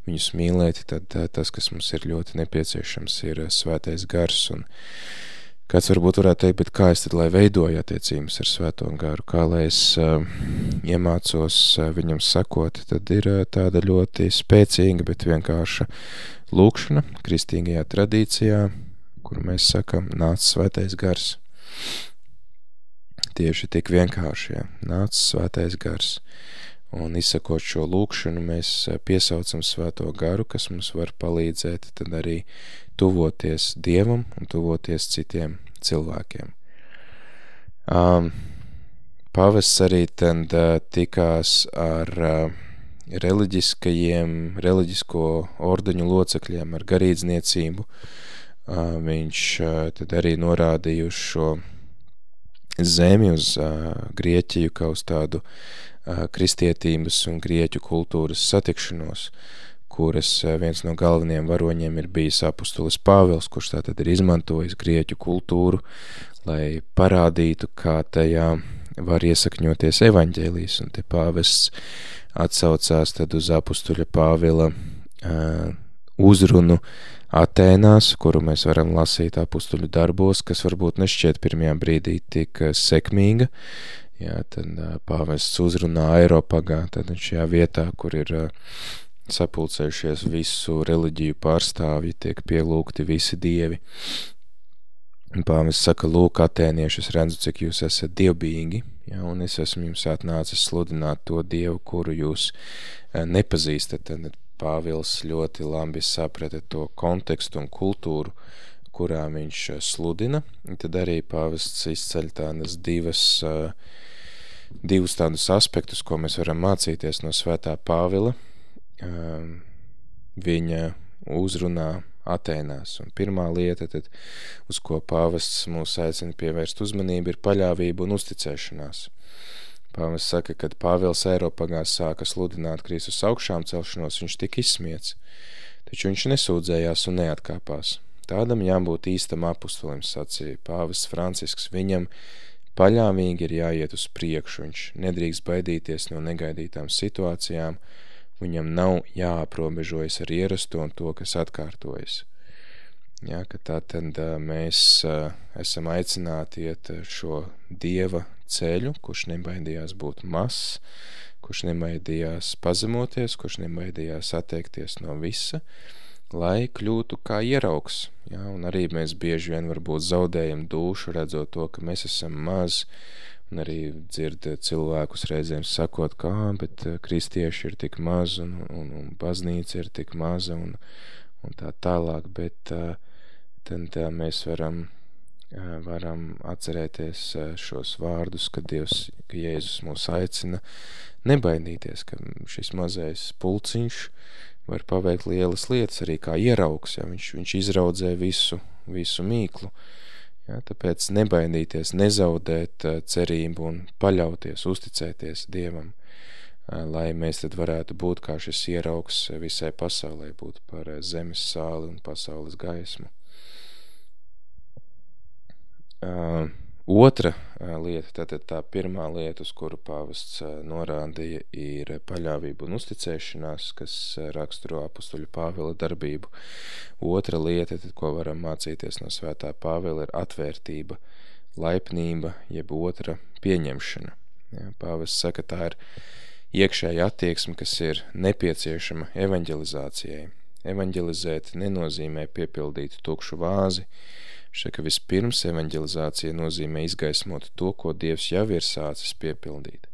viņus mīlēt, tad tas, kas mums ir ļoti nepieciešams, ir svētais gars. Un kāds varbūt varētu teikt, bet kā es tad, lai veidoju attiecības ar svēto garu, kā lai es uh, iemācos viņam sakot, tad ir tāda ļoti spēcīga, bet vienkārša lūkšana kristīgajā tradīcijā, kur mēs sakam, nāc svētais gars. Tieši tik vienkārši, ja, nāc svētais gars. Un izsakot šo lūkšanu, mēs eh, piesaucam svēto garu, kas mums var palīdzēt tad arī tuvoties Dievam un tuvoties citiem cilvēkiem. Um, pavests arī tad uh, tikās ar uh, reliģiskajiem, reliģisko ordeņu locekļiem, ar garīdzniecību. Uh, viņš uh, tad arī norādīja uz šo zemi, uz uh, Grieķiju, kā uz tādu kristietības un grieķu kultūras satikšanos, kuras viens no galvenajiem varoņiem ir bijis apustulis Pāvils, kurš tātad ir izmantojis grieķu kultūru, lai parādītu, kā tajā var iesakņoties evaņģēlijas, un te pāvests atsaucās tad uz apustuļa Pāvila uh, uzrunu Atēnās, kuru mēs varam lasīt apustuļu darbos, kas varbūt nešķiet pirmajā brīdī tik sekmīga, jā, tad pāvests uzrunā Eiropagā, tad šajā vietā, kur ir sapulcējušies visu reliģiju pārstāvji, tiek pielūgti visi dievi. Pāvests saka, lūk, atēnieši, es redzu, cik jūs esat dievbīgi, ja, un es esmu jums atnācis sludināt to dievu, kuru jūs nepazīstat. Tad Pāvils ļoti labi saprata to kontekstu un kultūru, kurā viņš sludina. Tad arī pāvests izceļ tādas divas uh, divus tādus aspektus, ko mēs varam mācīties no svētā Pāvila. Um, viņa uzrunā Atēnās. Un pirmā lieta, tad, uz ko pāvests mūs aicina pievērst uzmanību, ir paļāvība un uzticēšanās. Pāvests saka, kad Pāvils Eiropagās sāka sludināt Kristus augšām celšanos, viņš tika izsmiets, taču viņš nesūdzējās un neatkāpās. Tādam jābūt īstam apustulim, sacīja Pāvests Francisks, viņam Paļāvīgi ir jāiet uz priekšu, viņš nedrīkst baidīties no negaidītām situācijām, viņam nav jāaprobežojas ar ierasto un to, kas atkārtojas. Ja, tā tad mēs esam aicināti iet šo Dieva ceļu, kurš nebaidījās būt mazs, kurš nebaidījās pazemoties, kurš nebaidījās atteikties no visa, lai kļūtu kā ieraugs. Ja, un arī mēs bieži vien varbūt zaudējam dušu, redzot to, ka mēs esam maz, un arī dzird cilvēkus reizēm sakot, kā, bet eh, kristieši ir tik maz, un, un, un baznīca ir tik maza, un, un tā tālāk, bet eh, tad tā mēs varam, eh, varam atcerēties šos vārdus, ka Dievs, ka Jēzus mūs aicina nebaidīties, ka šis mazais pulciņš, var paveikt lielas lietas arī kā ieraugs, ja viņš, viņš izraudzē visu, visu mīklu. Ja, tāpēc nebaidīties, nezaudēt cerību un paļauties, uzticēties Dievam, lai mēs tad varētu būt kā šis ieraugs visai pasaulē, būt par zemes sāli un pasaules gaismu. Otra lieta, tātad tā pirmā lieta, uz kuru pāvests norādīja, ir paļāvība un uzticēšanās, kas raksturo apustuļu Pāvila darbību. Otra lieta, tad, ko varam mācīties no svētā Pāvila, ir atvērtība, laipnība, jeb otra pieņemšana. Ja, pāvests saka, tā ir iekšēja attieksme, kas ir nepieciešama evanģelizācijai. Evanģelizēt nenozīmē piepildīt tukšu vāzi, Šeit, ka vispirms evanģelizācija nozīmē izgaismot to, ko Dievs jau ir sācis piepildīt.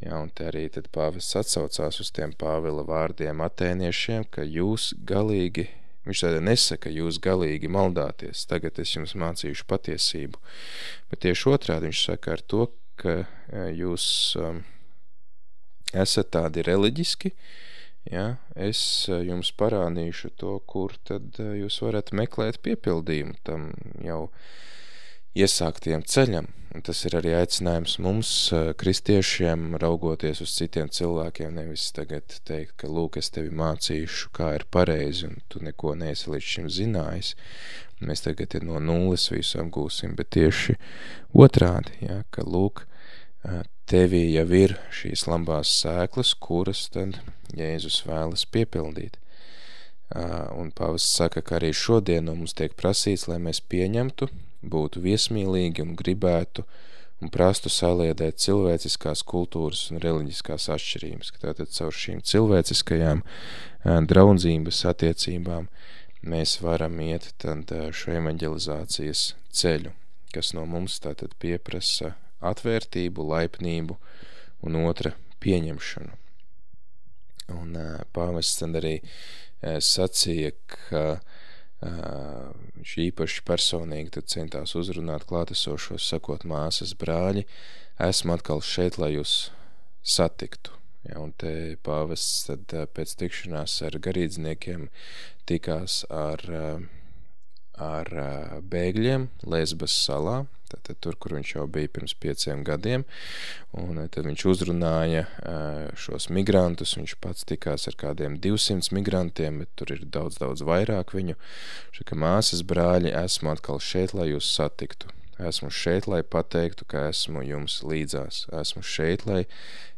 Jā, un te arī tad pāvests atsaucās uz tiem Pāvila vārdiem atēniešiem, ka jūs galīgi, viņš tādā nesaka, jūs galīgi maldāties, tagad es jums mācīšu patiesību, bet tieši otrādi viņš saka ar to, ka e, jūs um, esat tādi reliģiski, uh, ja, es eh, jums parādīšu to, kur tad eh, jūs varat meklēt piepildījumu tam jau iesāktiem ceļam. Un tas ir arī aicinājums mums, eh, kristiešiem, raugoties uz citiem cilvēkiem, nevis tagad teikt, ka lūk, es tevi mācīšu, kā ir pareizi, un tu neko neesi līdz šim zinājis. Mēs tagad no nulles visu apgūsim, bet tieši otrādi, ja, ka lūk, tevī jau ir šīs labās sēklas, kuras tad Jēzus vēlas piepildīt. Un pāvests saka, ka arī šodien no mums tiek prasīts, lai mēs pieņemtu, būtu viesmīlīgi un gribētu un prastu saliedēt cilvēciskās kultūras un reliģiskās atšķirības, tātad caur šīm cilvēciskajām draudzības attiecībām mēs varam iet tad šo evanģelizācijas ceļu, kas no mums tātad pieprasa atvērtību, laipnību un otra pieņemšanu. Un pāvests tad arī sacīja, ka viņš īpaši personīgi centās uzrunāt klātesošos, sakot māsas brāļi, esmu atkal šeit, lai jūs satiktu. Ja, un te pāvests tad pēc tikšanās ar garīdzniekiem tikās ar, ar bēgļiem Lesbas salā, Tātad tur, kur viņš jau bija pirms pieciem gadiem, un tad viņš uzrunāja šos migrantus, viņš pats tikās ar kādiem 200 migrantiem, bet tur ir daudz, daudz vairāk viņu. Šaka māsas brāļi, esmu atkal šeit, lai jūs satiktu. Esmu šeit, lai pateiktu, ka esmu jums līdzās. Esmu šeit, lai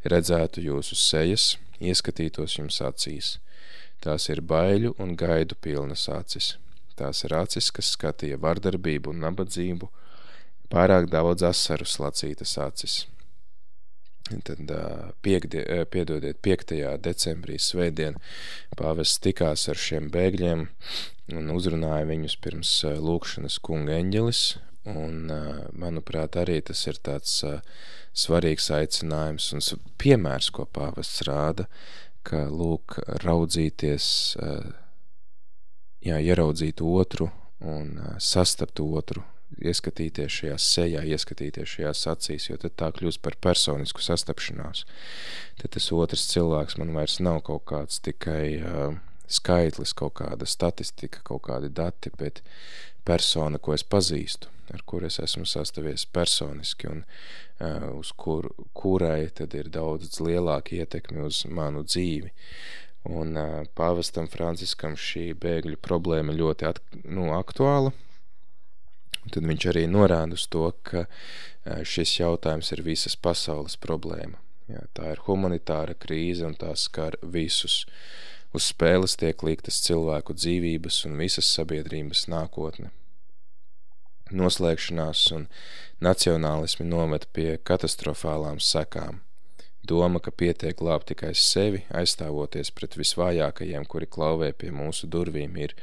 redzētu jūsu sejas, ieskatītos jums acīs. Tās ir baiļu un gaidu pilnas acis. Tās ir acis, kas skatīja vardarbību un nabadzību, pārāk daudz asaru slacītas acis. Tad piekdie, piedodiet 5. decembrī svētdien pāvests tikās ar šiem bēgļiem un uzrunāja viņus pirms lūkšanas kunga eņģelis, un manuprāt arī tas ir tāds svarīgs aicinājums un piemērs, ko pāvests rāda, ka lūk raudzīties, jā, ieraudzīt otru un sastapt otru ieskatīties šajā sejā, ieskatīties šajās acīs, jo tad tā kļūst par personisku sastapšanās. Tad tas otrs cilvēks man vairs nav kaut kāds tikai uh, skaitlis, kaut kāda statistika, kaut kādi dati, bet persona, ko es pazīstu, ar kur es esmu sastavies personiski un uh, uz kur, kurai tad ir daudz lielāka ietekmi uz manu dzīvi. Un pāvestam Franciskam šī bēgļu problēma ļoti at, nu, aktuāla, tad viņš arī norāda uz to, ka šis jautājums ir visas pasaules problēma. Jā, tā ir humanitāra krīze un tā skar visus. Uz spēles tiek liktas cilvēku dzīvības un visas sabiedrības nākotne. Noslēgšanās un nacionālismi noved pie katastrofālām sekām. Doma, ka pietiek glābt tikai sevi, aizstāvoties pret visvājākajiem, kuri klauvē pie mūsu durvīm, ir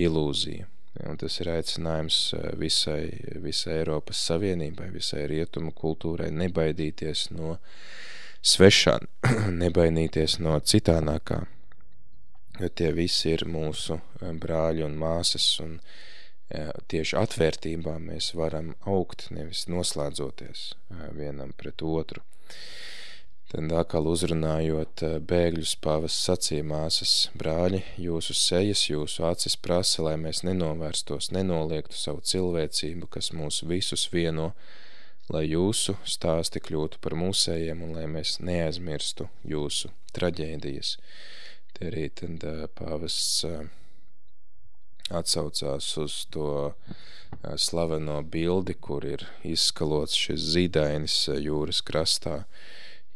ilūzija. Un tas ir aicinājums eh, visai, visai Eiropas Savienībai, visai rietumu kultūrai nebaidīties no svešā, *clears throat* nebaidīties no citānākā, jo tie visi ir mūsu eh, brāļi un māsas, un eh, tieši atvērtībā mēs varam augt, nevis noslēdzoties vienam pret otru. Tad atkal uzrunājot eh, bēgļus pavas sacīja māsas, brāļi, jūsu sejas, jūsu acis prasa, lai mēs nenovērstos, nenoliektu savu cilvēcību, kas mūs visus vieno, lai jūsu stāsti kļūtu par mūsējiem un lai mēs neaizmirstu jūsu traģēdijas. Te arī tad eh, pāvests eh, atsaucās uz to slaveno bildi, kur ir izskalots šis zīdainis jūras krastā,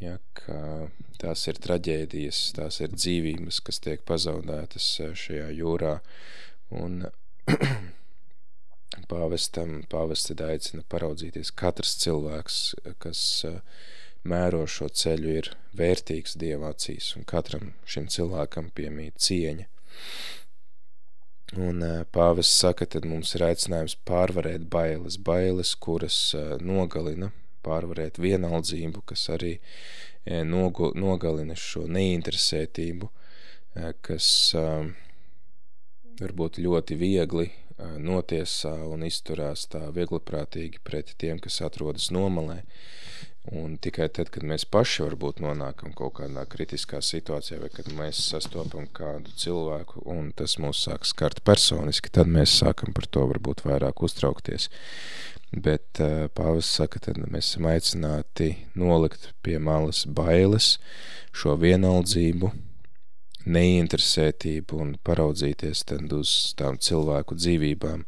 ja, ka tās ir traģēdijas, tās ir dzīvības, kas tiek pazaudētas šajā jūrā, un *clears throat* pāvestam, pāvests tad aicina paraudzīties. Katrs cilvēks, kas mēro šo ceļu, ir vērtīgs Dieva acīs, un katram šim cilvēkam piemīt cieņa. Un pāvests saka, tad mums ir aicinājums pārvarēt bailes, bailes, kuras nogalina, pārvarēt vienaldzību, kas arī nogalina šo neinteresētību, kas varbūt ļoti viegli notiesā un izturās tā viegliprātīgi pret tiem, kas atrodas nomalē. Un tikai tad, kad mēs paši varbūt nonākam kaut kādā kritiskā situācijā, vai kad mēs sastopam kādu cilvēku, un tas mūs sāk skart personiski, tad mēs sākam par to varbūt vairāk uztraukties. Bet uh, pāvis saka, tad mēs esam aicināti nolikt pie malas bailes, šo vienaldzību, neinteresētību un paraudzīties tad uz tām cilvēku dzīvībām,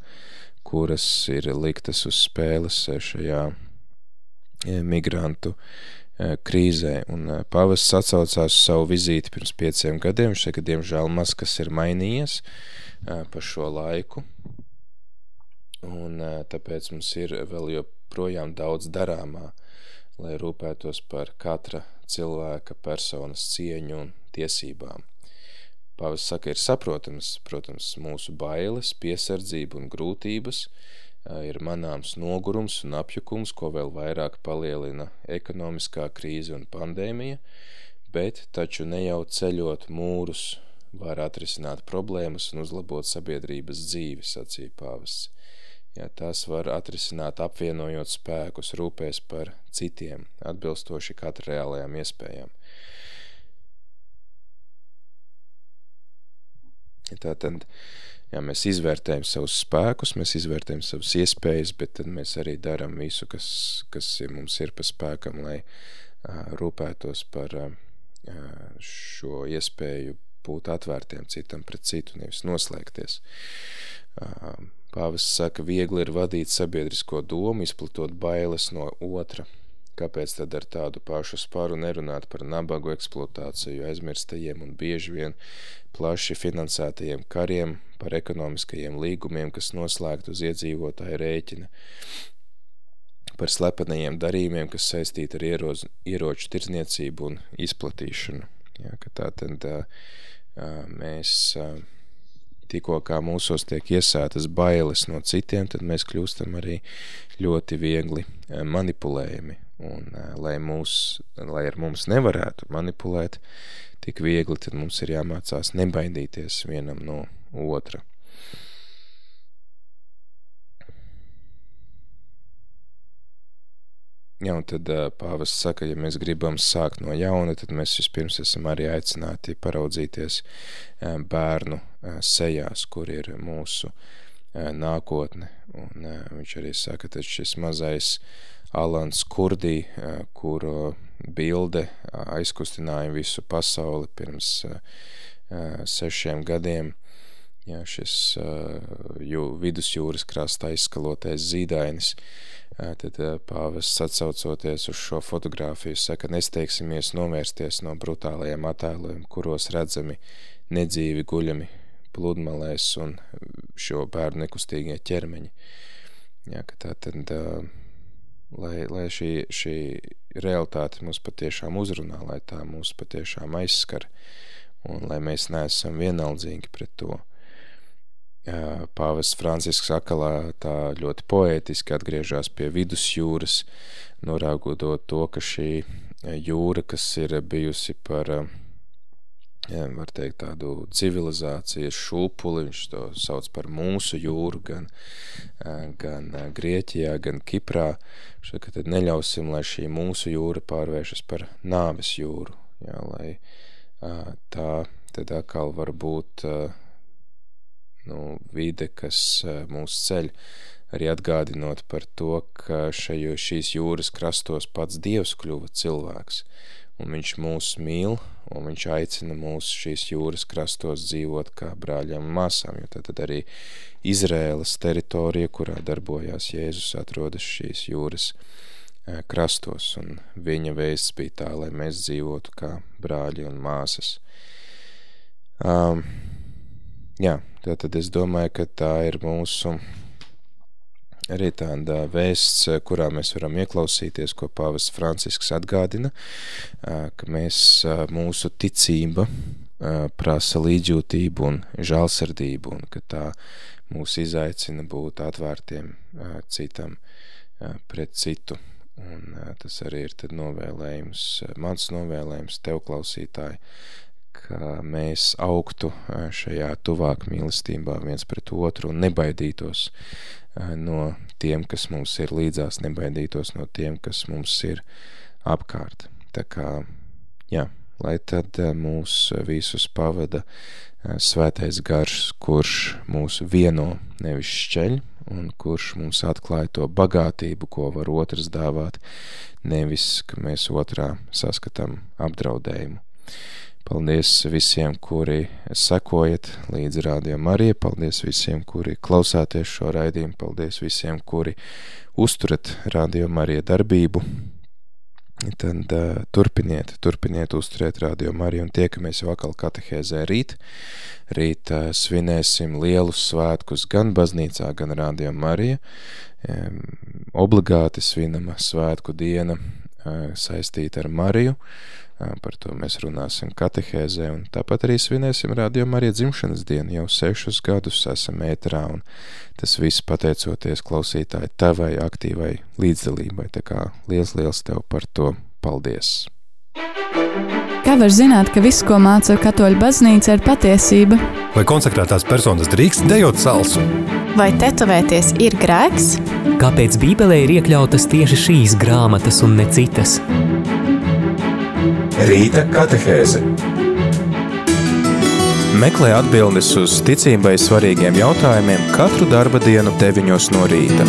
kuras ir liktas uz spēles šajā e, migrantu krīzē. Un pavests atsaucās uz savu vizīti pirms pieciem gadiem, viņš saka, diemžēl maz kas ir mainījies pa šo laiku, un tāpēc mums ir vēl joprojām daudz darāmā, lai rūpētos par katra cilvēka personas cieņu un tiesībām. Pāvis saka, ir saprotams, protams, mūsu bailes, piesardzība un grūtības, ir manāms nogurums un apjukums, ko vēl vairāk palielina ekonomiskā krīze un pandēmija, bet taču ne jau ceļot mūrus var atrisināt problēmas un uzlabot sabiedrības dzīvi, sacīja pāvests. Ja, tās var atrisināt apvienojot spēkus, rūpēs par citiem, atbilstoši katra reālajām iespējām. Tātad, ja mēs izvērtējam savus spēkus, mēs izvērtējam savas iespējas, bet tad mēs arī darām visu, kas, kas mums ir pa spēkam, lai uh, rūpētos par uh, šo iespēju būt atvērtiem citam pret citu, nevis noslēgties. Uh, Pāvests saka, viegli ir vadīt sabiedrisko domu, izplatot bailes no otra – Kāpēc tad ar tādu pašu sparu nerunāt par nabagu eksploatāciju, aizmirstajiem un bieži vien plaši finansētajiem kariem, par ekonomiskajiem līgumiem, kas noslēgt uz iedzīvotāju rēķina, par slepenajiem darījumiem, kas saistīti ar ieroz, ieroču tirdzniecību un izplatīšanu. Jā, ka tā tad mēs tikko kā mūsos tiek iesētas bailes no citiem, tad mēs kļūstam arī ļoti viegli manipulējami Un, lai, mūs, lai ar mums nevarētu manipulēt tik viegli, tad mums ir jāmācās nebaidīties vienam no otra. Jā, un tad pāvests saka, ja mēs gribam sākt no jauna, tad mēs vispirms esam arī aicināti paraudzīties bērnu sejās, kur ir mūsu nākotne. Un viņš arī saka, tad šis mazais Alans Kurdī, kuru bilde aizkustināja visu pasauli pirms sešiem gadiem. Jā, šis jū, vidusjūras krasta aizskalotais zīdainis, tad pāvests atsaucoties uz šo fotogrāfiju saka, nesteigsimies novērsties no brutālajiem attēliem, kuros redzami nedzīvi guļami pludmalēs un šo bērnu nekustīgie ķermeņi. Jā, ka tā tad lai, lai šī, šī realitāte mūs patiešām uzrunā, lai tā mūs patiešām aizskar, un lai mēs neesam vienaldzīgi pret to. Pāvests Francisks akalā tā ļoti poētiski atgriežās pie vidusjūras, norāgodot to, ka šī jūra, kas ir bijusi par var teikt, tādu civilizācijas šūpuli, viņš to sauc par mūsu jūru, gan, gan Grieķijā, gan Kiprā, ka tad neļausim, lai šī mūsu jūra pārvēršas par nāves jūru, jā, lai tā tad atkal var būt nu, vide, kas mūs ceļ, arī atgādinot par to, ka šajo, šīs jūras krastos pats Dievs kļuva cilvēks, un viņš mūs mīl, un viņš aicina mūs šīs jūras krastos dzīvot kā brāļiem un māsām, jo tad, arī Izrēlas teritorija, kurā darbojās Jēzus, atrodas šīs jūras krastos, un viņa vēsts bija tā, lai mēs dzīvotu kā brāļi un māsas. Um, jā, tātad es domāju, ka tā ir mūsu arī tāda vēsts, kurā mēs varam ieklausīties, ko pāvests Francisks atgādina, ka mēs, mūsu ticība prasa līdzjūtību un žālsardību, un ka tā mūs izaicina būt atvērtiem citam pret citu. Un tas arī ir tad novēlējums, mans novēlējums tev klausītāji, ka mēs augtu šajā tuvāk mīlestībā viens pret otru un nebaidītos no tiem, kas mums ir līdzās, nebaidītos no tiem, kas mums ir apkārt. Tā kā, jā, lai tad mūs visus pavada svētais garš, kurš mūs vieno nevis šķeļ, un kurš mums atklāja to bagātību, ko var otrs dāvāt, nevis, ka mēs otrā saskatām apdraudējumu. Paldies visiem, kuri sekojat līdz rādījā Marija, paldies visiem, kuri klausāties šo raidījumu, paldies visiem, kuri uzturat rādījā Marija darbību. Tad uh, turpiniet, turpiniet uzturēt rādījā Mariju un tiekamies jau atkal katehēzē rīt. Rīt uh, svinēsim lielus svētkus gan baznīcā, gan rādījā Marija. Um, obligāti svinama svētku diena uh, saistīta ar Mariju. Uh, Par to mēs runāsim katehēzē, un tāpat arī svinēsim Radio Marija dzimšanas dienu. Jau sešus gadus esam ēterā, un tas viss pateicoties klausītāji tavai aktīvai līdzdalībai. Tā kā liels, liels tev par to paldies! Kā var zināt, ka viss, ko māca katoļu baznīca, ir patiesība? Vai konsekrētās personas drīkst dejot salsu? Vai tetovēties ir grēks? Kāpēc Bībelē ir iekļautas tieši šīs grāmatas un ne citas? Rīta katehēze. Meklē atbildes uz ticībai svarīgiem jautājumiem katru darba dienu 9 no rīta.